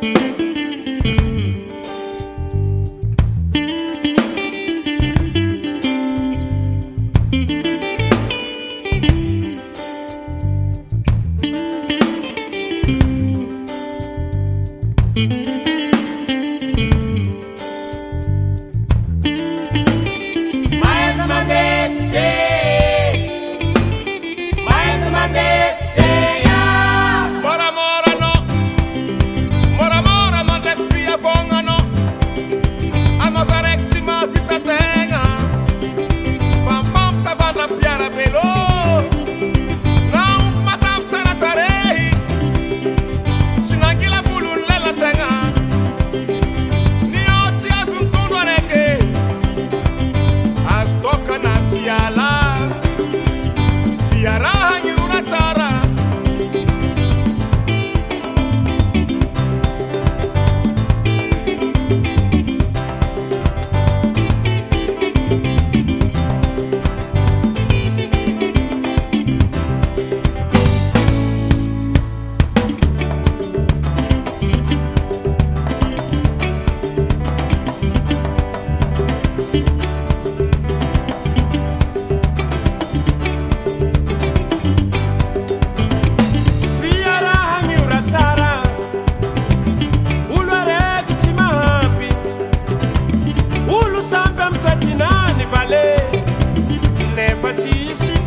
thank liberty.